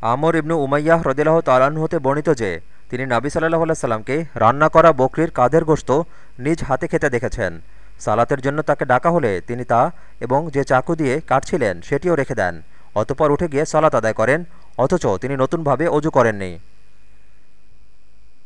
আমর ইবনু উমাইয়াহ রদিল্লাহ তালান হতে বর্ণিত যে, তিনি নাবি সাল্লাহ সাল্লামকে রান্না করা বকরির কাঁধের গোস্ত নিজ হাতে খেতে দেখেছেন। সালাতের জন্য তাকে ডাকা হলে তিনি তা এবং যে চাকু দিয়ে কাটছিলেন সেটিও রেখে দেন। অতপর উঠে গিয়ে সালাত আদায় করেন, অথচ তিনি নতুনভাবে অজু করেননি।